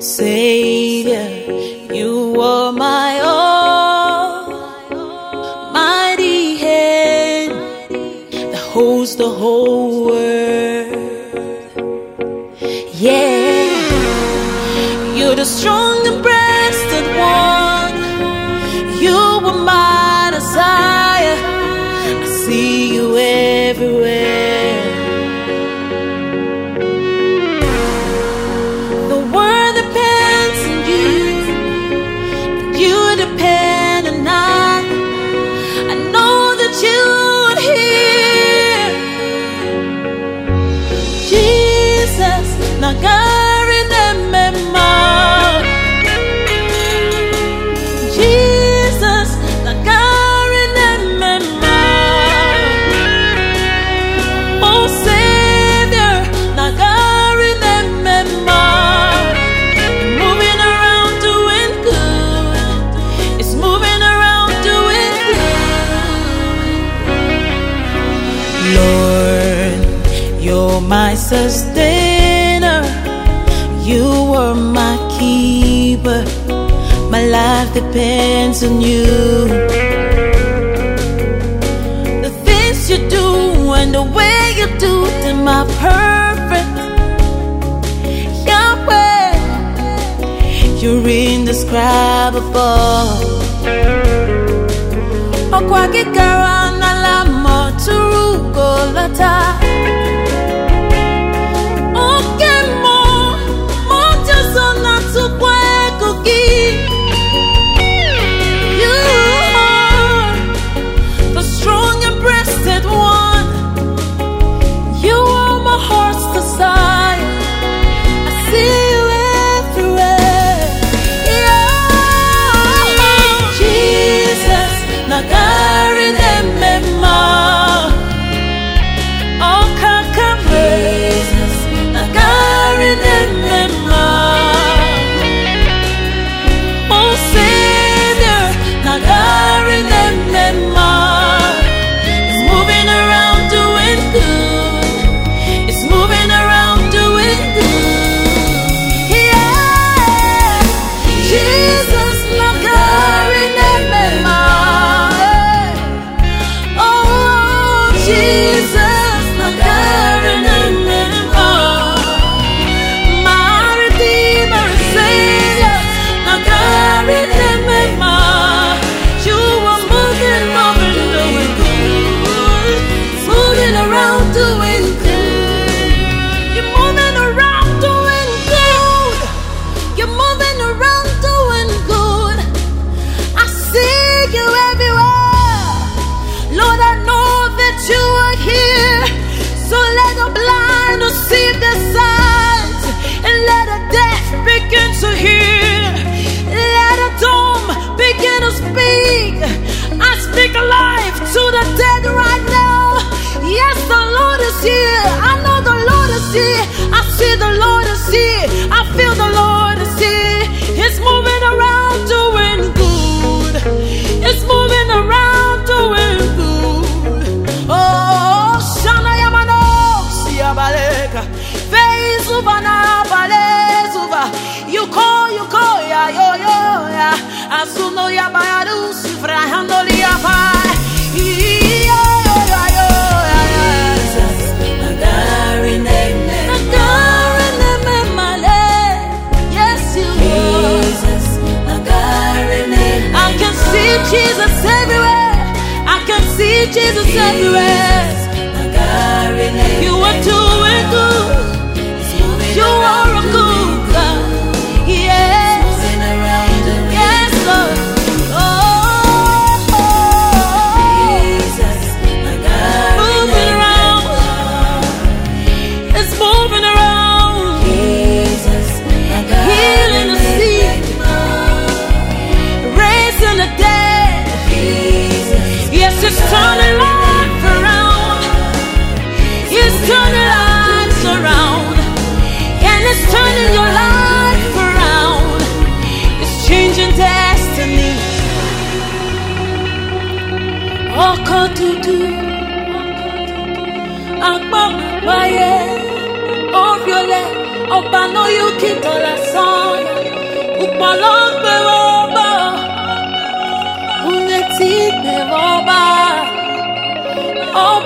Savior, you are my all. Mighty hand that holds the whole world. Yeah, you're the strong and brave. my sustainer. You were my keeper. My life depends on you. The things you do and the way you do them are perfect. Yahweh, you're indescribable. Okwakikara na lamo turukolata. You everywhere. Lord, I know that you are here. So let the blind and let the deaf begin to hear. Let the dumb begin to speak. I speak life to the dead right now. Yes, the Lord is here. yoyoya asuno ya bayaru sifra I can see Jesus everywhere. I can see Jesus everywhere. Maye, oh violet, oh pano you keep on la son. Upalong be roba, be roba. Oh